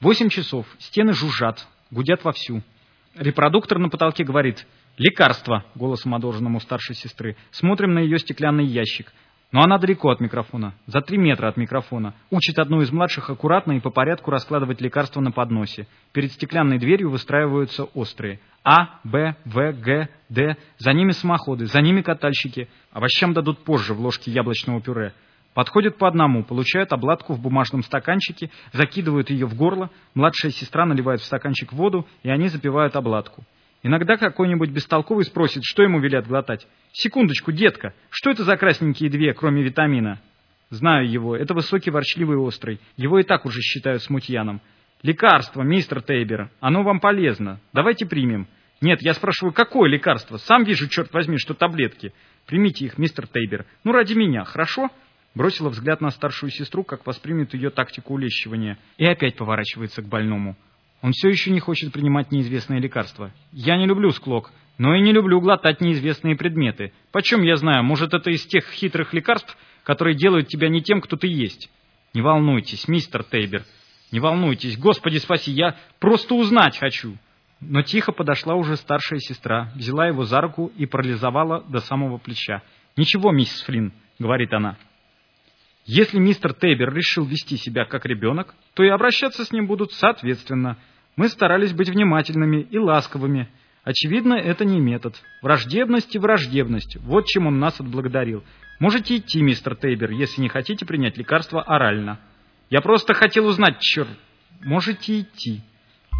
Восемь часов. Стены жужжат, гудят вовсю. Репродуктор на потолке говорит «Лекарство», голосом одолженному старшей сестры. Смотрим на ее стеклянный ящик. Но она далеко от микрофона, за три метра от микрофона. Учит одну из младших аккуратно и по порядку раскладывать лекарства на подносе. Перед стеклянной дверью выстраиваются острые. А, Б, В, Г, Д. За ними самоходы, за ними катальщики. Овощам дадут позже в ложке яблочного пюре. Подходят по одному, получают обладку в бумажном стаканчике, закидывают ее в горло, младшая сестра наливает в стаканчик воду, и они запивают обладку. Иногда какой-нибудь бестолковый спросит, что ему велят глотать. «Секундочку, детка, что это за красненькие две, кроме витамина?» Знаю его, это высокий, ворчливый острый. Его и так уже считают смутьяном. «Лекарство, мистер Тейбер, оно вам полезно. Давайте примем». «Нет, я спрашиваю, какое лекарство? Сам вижу, черт возьми, что таблетки. Примите их, мистер Тейбер. Ну, ради меня, хорошо?» Бросила взгляд на старшую сестру, как воспримет ее тактику улещивания, и опять поворачивается к больному. Он все еще не хочет принимать неизвестные лекарства. Я не люблю склок, но и не люблю глотать неизвестные предметы. Почем я знаю, может, это из тех хитрых лекарств, которые делают тебя не тем, кто ты есть? Не волнуйтесь, мистер Тейбер. Не волнуйтесь, Господи спаси, я просто узнать хочу. Но тихо подошла уже старшая сестра, взяла его за руку и парализовала до самого плеча. «Ничего, миссис Флинн», — говорит она. Если мистер Тейбер решил вести себя как ребенок, то и обращаться с ним будут соответственно. Мы старались быть внимательными и ласковыми. Очевидно, это не метод. Враждебность и враждебность. Вот чем он нас отблагодарил. Можете идти, мистер Тейбер, если не хотите принять лекарство орально. Я просто хотел узнать, черт. Можете идти.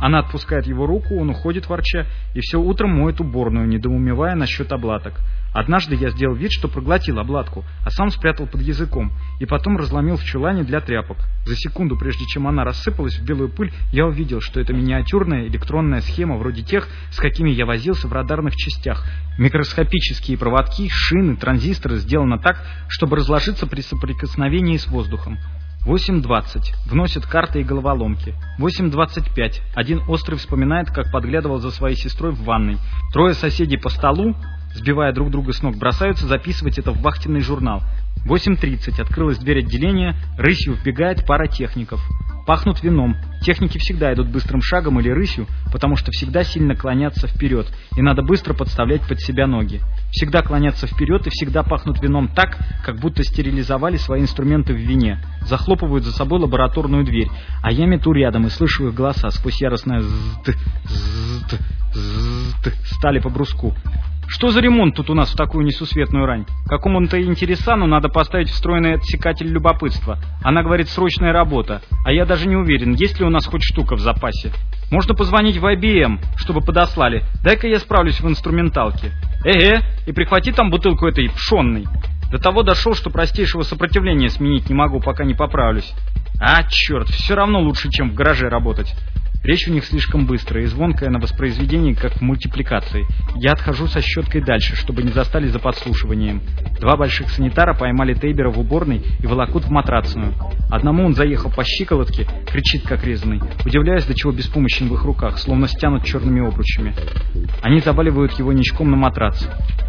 Она отпускает его руку, он уходит ворча, и все утро моет уборную, недоумевая насчет обладок. Однажды я сделал вид, что проглотил обладку, а сам спрятал под языком, и потом разломил в чулане для тряпок. За секунду, прежде чем она рассыпалась в белую пыль, я увидел, что это миниатюрная электронная схема вроде тех, с какими я возился в радарных частях. Микроскопические проводки, шины, транзисторы сделаны так, чтобы разложиться при соприкосновении с воздухом. 8.20. Вносят карты и головоломки. 8.25. Один острый вспоминает, как подглядывал за своей сестрой в ванной. Трое соседей по столу, сбивая друг друга с ног, бросаются записывать это в вахтенный журнал. 8.30. Открылась дверь отделения, рысью вбегает пара техников. Пахнут вином. Техники всегда идут быстрым шагом или рысью, потому что всегда сильно клонятся вперед, и надо быстро подставлять под себя ноги. Всегда клонятся вперед и всегда пахнут вином так, как будто стерилизовали свои инструменты в вине. Захлопывают за собой лабораторную дверь, а я мету рядом и слышу их голоса сквозь яростное «зд, зд, зд» стали по бруску. Что за ремонт тут у нас в такую несусветную рань? Какому-то интересану надо поставить встроенный отсекатель любопытства. Она говорит «срочная работа», а я даже не уверен, есть ли у нас хоть штука в запасе. Можно позвонить в IBM, чтобы подослали. Дай-ка я справлюсь в инструменталке. Эге, и прихвати там бутылку этой пшенной. До того дошел, что простейшего сопротивления сменить не могу, пока не поправлюсь. А, черт, все равно лучше, чем в гараже работать. Речь у них слишком быстрая и звонкая на воспроизведении, как в мультипликации. Я отхожу со щеткой дальше, чтобы не застали за подслушиванием. Два больших санитара поймали Тейбера в уборной и волокут в матрацию. Одному он заехал по щиколотке, кричит как резанный, удивляясь, до чего беспомощен в их руках, словно стянут черными обручами. Они заваливают его ничком на матрац.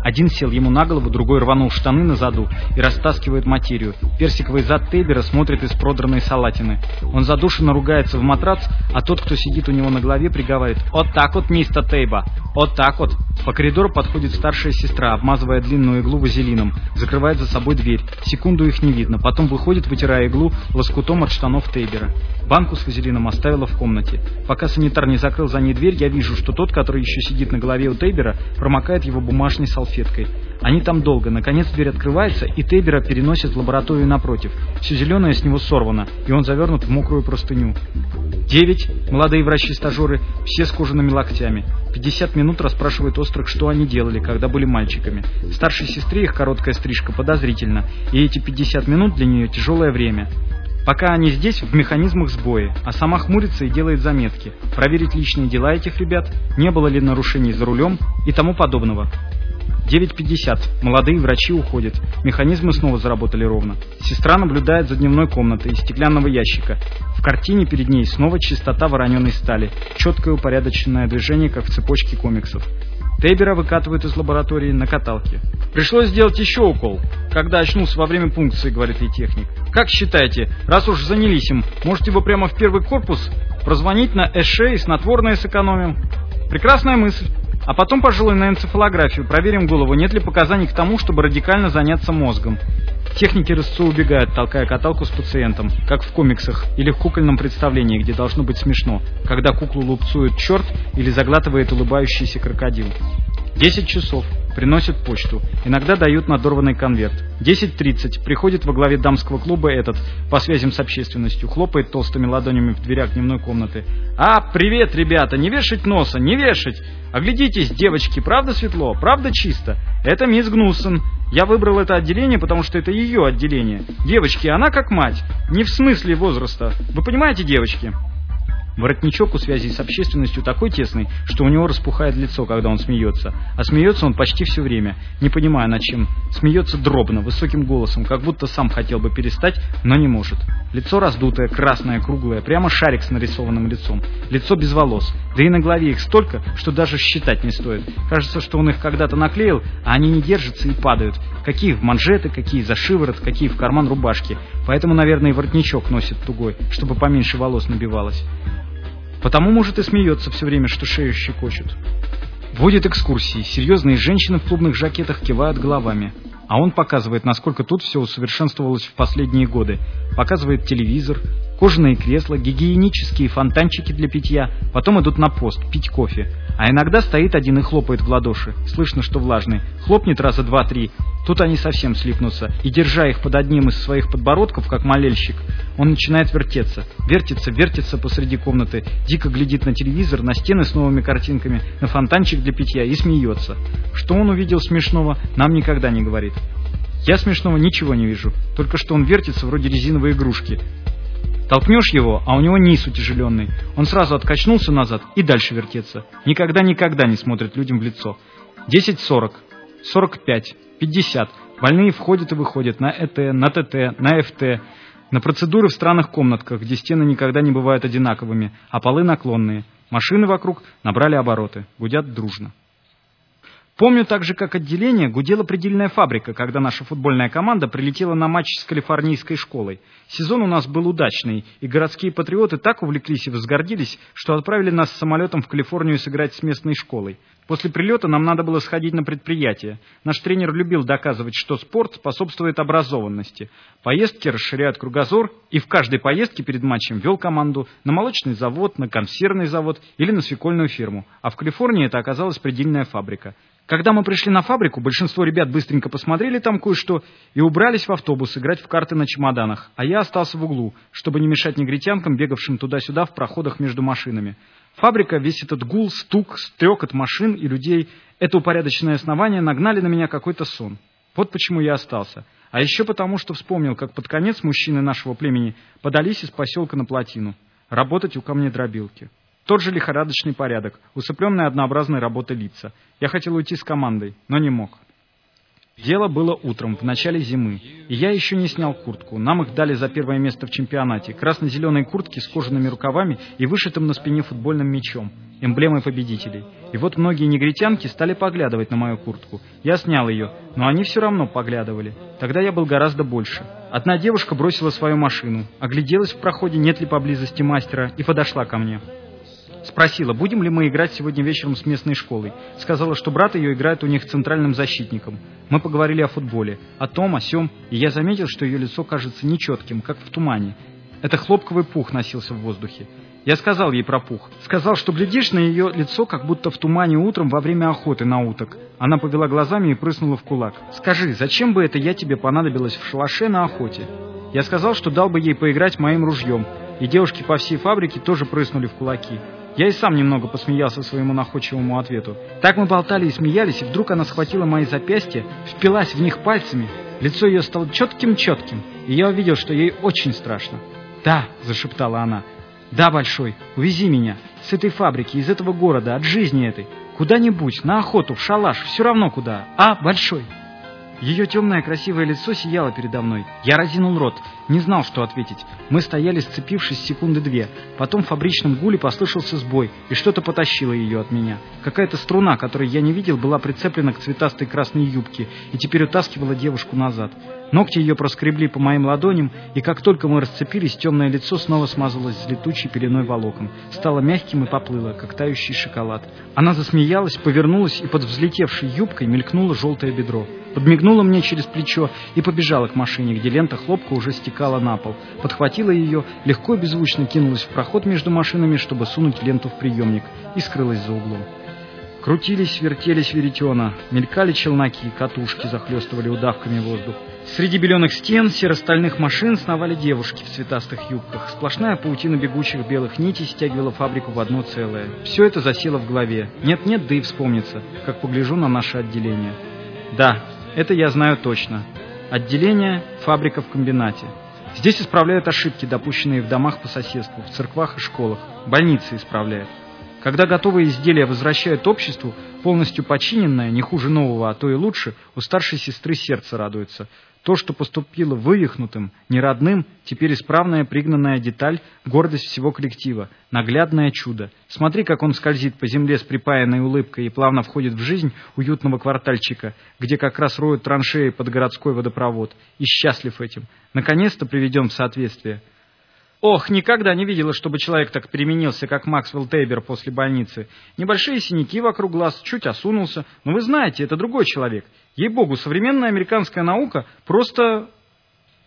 Один сел ему на голову, другой рванул штаны на заду и растаскивает материю. Персиковый зад Тейбера смотрит из продранной салатины. Он задушенно ругается в матрац, а тот, кто сидит у него на голове, приговаривает «Вот так вот, мистер Тейба! Вот так вот!» По коридору подходит старшая сестра, обмазывая длинную иглу вазелином, закрывает за собой дверь. Секунду их не видно, потом выходит, вытирая иглу лоскутом от штанов Тейбера. Банку с вазелином оставила в комнате. Пока санитар не закрыл за ней дверь, я вижу, что тот, который еще сидит на голове у Тейбера, промокает его бумажной салфеткой. Они там долго. Наконец дверь открывается, и Тейбера переносят в лабораторию напротив. Все зеленое с него сорвано, и он завернут в мокрую простыню. Девять. Молодые врачи-стажеры, все с кожаными локтями. 50 минут расспрашивают острых, что они делали, когда были мальчиками. Старшей сестре их короткая стрижка подозрительна, и эти 50 минут для нее тяжелое время. Пока они здесь, в механизмах сбои, а сама хмурится и делает заметки. Проверить личные дела этих ребят, не было ли нарушений за рулем и тому подобного. 9.50. Молодые врачи уходят. Механизмы снова заработали ровно. Сестра наблюдает за дневной комнатой из стеклянного ящика. В картине перед ней снова чистота вороненой стали. Четкое упорядоченное движение, как в цепочке комиксов. Тебера выкатывают из лаборатории на каталке. Пришлось сделать еще укол, когда очнулся во время пункции, говорит ей техник. Как считаете, раз уж занялись им, можете вы прямо в первый корпус прозвонить на Эше и снотворное сэкономим? Прекрасная мысль. А потом, пожалуй, на энцефалографию. Проверим голову, нет ли показаний к тому, чтобы радикально заняться мозгом. Техники рысцу убегают, толкая каталку с пациентом, как в комиксах или в кукольном представлении, где должно быть смешно, когда куклу лупцует черт или заглатывает улыбающийся крокодил. 10 часов. Приносят почту. Иногда дают надорванный конверт. 10.30. Приходит во главе дамского клуба этот, по связям с общественностью, хлопает толстыми ладонями в дверях дневной комнаты. «А, привет, ребята! Не вешать носа, не вешать! Оглядитесь, девочки, правда светло, правда чисто? Это мисс Гнуссон. Я выбрал это отделение, потому что это ее отделение. Девочки, она как мать. Не в смысле возраста. Вы понимаете, девочки?» Воротничок у связи с общественностью такой тесный, что у него распухает лицо, когда он смеется. А смеется он почти все время, не понимая над чем. Смеется дробно, высоким голосом, как будто сам хотел бы перестать, но не может. Лицо раздутое, красное, круглое, прямо шарик с нарисованным лицом. Лицо без волос. Да и на голове их столько, что даже считать не стоит. Кажется, что он их когда-то наклеил, а они не держатся и падают. Какие в манжеты, какие за шиворот, какие в карман рубашки. Поэтому, наверное, и воротничок носит тугой, чтобы поменьше волос набивалось. Потому, может, и смеется все время, что шею щекочут. Водит экскурсии. Серьезные женщины в клубных жакетах кивают головами. А он показывает, насколько тут все усовершенствовалось в последние годы. Показывает телевизор, кожаные кресла, гигиенические фонтанчики для питья. Потом идут на пост, пить кофе. А иногда стоит один и хлопает в ладоши. Слышно, что влажный. Хлопнет раза два-три. Тут они совсем слипнутся. И, держа их под одним из своих подбородков, как молельщик, он начинает вертеться. Вертится, вертится посреди комнаты. Дико глядит на телевизор, на стены с новыми картинками, на фонтанчик для питья и смеется. Что он увидел смешного, нам никогда не говорит. Я смешного ничего не вижу. Только что он вертится вроде резиновой игрушки. Толкнешь его, а у него низ утяжеленный. Он сразу откачнулся назад и дальше вертеться. Никогда-никогда не смотрит людям в лицо. 10.40, 45, 50. Больные входят и выходят на ЭТ, на ТТ, на ФТ, на процедуры в странных комнатках, где стены никогда не бывают одинаковыми, а полы наклонные. Машины вокруг набрали обороты, гудят дружно. Помню также, как отделение гудела предельная фабрика, когда наша футбольная команда прилетела на матч с калифорнийской школой. Сезон у нас был удачный, и городские патриоты так увлеклись и возгордились, что отправили нас самолетом в Калифорнию сыграть с местной школой. После прилета нам надо было сходить на предприятие. Наш тренер любил доказывать, что спорт способствует образованности. Поездки расширяют кругозор, и в каждой поездке перед матчем вел команду на молочный завод, на консервный завод или на свекольную ферму. А в Калифорнии это оказалась предельная фабрика. Когда мы пришли на фабрику, большинство ребят быстренько посмотрели там кое-что и убрались в автобус играть в карты на чемоданах, а я остался в углу, чтобы не мешать негритянкам, бегавшим туда-сюда в проходах между машинами. Фабрика, весь этот гул, стук, стрекот машин и людей, это упорядоченное основание нагнали на меня какой-то сон. Вот почему я остался. А еще потому, что вспомнил, как под конец мужчины нашего племени подались из поселка на плотину, работать у камнедробилки. Тот же лихорадочный порядок, усыпленная однообразной работой лица. Я хотел уйти с командой, но не мог. Дело было утром, в начале зимы, и я еще не снял куртку. Нам их дали за первое место в чемпионате. Красно-зеленые куртки с кожаными рукавами и вышитым на спине футбольным мячом, эмблемой победителей. И вот многие негритянки стали поглядывать на мою куртку. Я снял ее, но они все равно поглядывали. Тогда я был гораздо больше. Одна девушка бросила свою машину, огляделась в проходе, нет ли поблизости мастера, и подошла ко мне. Спросила, будем ли мы играть сегодня вечером с местной школой. Сказала, что брат ее играет у них центральным защитником. Мы поговорили о футболе, о том, о сем, и я заметил, что ее лицо кажется нечетким, как в тумане. Это хлопковый пух носился в воздухе. Я сказал ей про пух. Сказал, что глядишь на ее лицо, как будто в тумане утром во время охоты на уток. Она повела глазами и прыснула в кулак. «Скажи, зачем бы это я тебе понадобилась в шалаше на охоте?» Я сказал, что дал бы ей поиграть моим ружьем, и девушки по всей фабрике тоже прыснули в кулаки. Я и сам немного посмеялся своему находчивому ответу. Так мы болтали и смеялись, и вдруг она схватила мои запястья, впилась в них пальцами. Лицо ее стало четким-четким, и я увидел, что ей очень страшно. «Да», — зашептала она, — «да, Большой, увези меня с этой фабрики, из этого города, от жизни этой, куда-нибудь, на охоту, в шалаш, все равно куда, а, Большой?» Ее темное красивое лицо сияло передо мной. Я разинул рот, не знал, что ответить. Мы стояли, сцепившись секунды две. Потом в фабричном гуле послышался сбой, и что-то потащило ее от меня. Какая-то струна, которую я не видел, была прицеплена к цветастой красной юбке и теперь утаскивала девушку назад. Ногти ее проскребли по моим ладоням, и как только мы расцепились, темное лицо снова смазалось с летучей пеленой волокон. Стало мягким и поплыло, как тающий шоколад. Она засмеялась, повернулась, и под взлетевшей юбкой мелькнуло желтое бедро. Подмигнула мне через плечо и побежала к машине, где лента хлопка уже стекала на пол. Подхватила ее, легко и беззвучно кинулась в проход между машинами, чтобы сунуть ленту в приемник, и скрылась за углом. Крутились, вертелись веретена, мелькали челноки, катушки захлестывали удавками воздух. Среди беленых стен серостальных машин сновали девушки в цветастых юбках. Сплошная паутина бегучих белых нитей стягивала фабрику в одно целое. Все это засело в голове. Нет-нет, да и вспомнится, как погляжу на наше отделение. Да, это я знаю точно. Отделение – фабрика в комбинате. Здесь исправляют ошибки, допущенные в домах по соседству, в церквах и школах. Больницы исправляют. Когда готовые изделия возвращают обществу, полностью починенное, не хуже нового, а то и лучше, у старшей сестры сердце радуется. То, что поступило вывихнутым, неродным, теперь исправная пригнанная деталь, гордость всего коллектива, наглядное чудо. Смотри, как он скользит по земле с припаянной улыбкой и плавно входит в жизнь уютного квартальчика, где как раз роют траншеи под городской водопровод. И счастлив этим. Наконец-то приведем в соответствие. Ох, никогда не видела, чтобы человек так переменился, как Максвелл Тейбер после больницы. Небольшие синяки вокруг глаз, чуть осунулся. Но вы знаете, это другой человек. Ей-богу, современная американская наука просто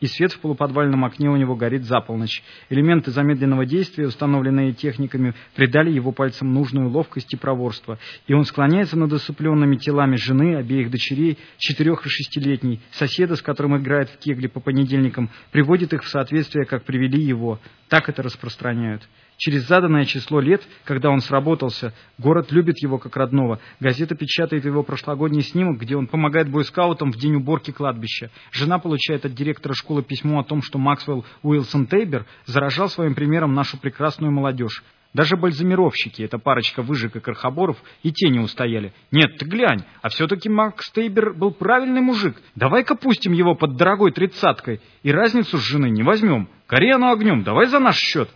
и свет в полуподвальном окне у него горит за полночь. Элементы замедленного действия, установленные техниками, придали его пальцам нужную ловкость и проворство, и он склоняется над осыпленными телами жены, обеих дочерей, четырех и шестилетней, соседа, с которым играет в кегли по понедельникам, приводит их в соответствие, как привели его. Так это распространяют. Через заданное число лет, когда он сработался, город любит его как родного. Газета печатает его прошлогодний снимок, где он помогает бойскаутам в день уборки кладбища. Жена получает от директора школы письмо о том, что Максвелл Уилсон Тейбер заражал своим примером нашу прекрасную молодежь. Даже бальзамировщики, эта парочка выжиг и крохоборов, и те не устояли. Нет, ты глянь, а все-таки Макс Тейбер был правильный мужик. Давай-ка пустим его под дорогой тридцаткой, и разницу с жены не возьмем. Оно огнем, давай за наш счет.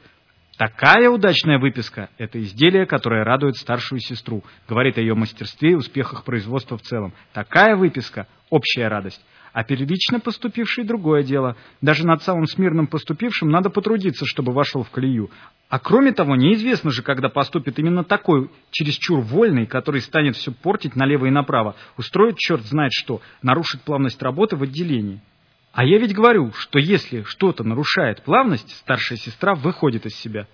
Такая удачная выписка – это изделие, которое радует старшую сестру, говорит о ее мастерстве и успехах производства в целом. Такая выписка – общая радость. А первично поступивший – другое дело. Даже над самым смирным поступившим надо потрудиться, чтобы вошел в колею. А кроме того, неизвестно же, когда поступит именно такой, чересчур вольный, который станет все портить налево и направо, устроит черт знает что, нарушит плавность работы в отделении. А я ведь говорю, что если что-то нарушает плавность, старшая сестра выходит из себя.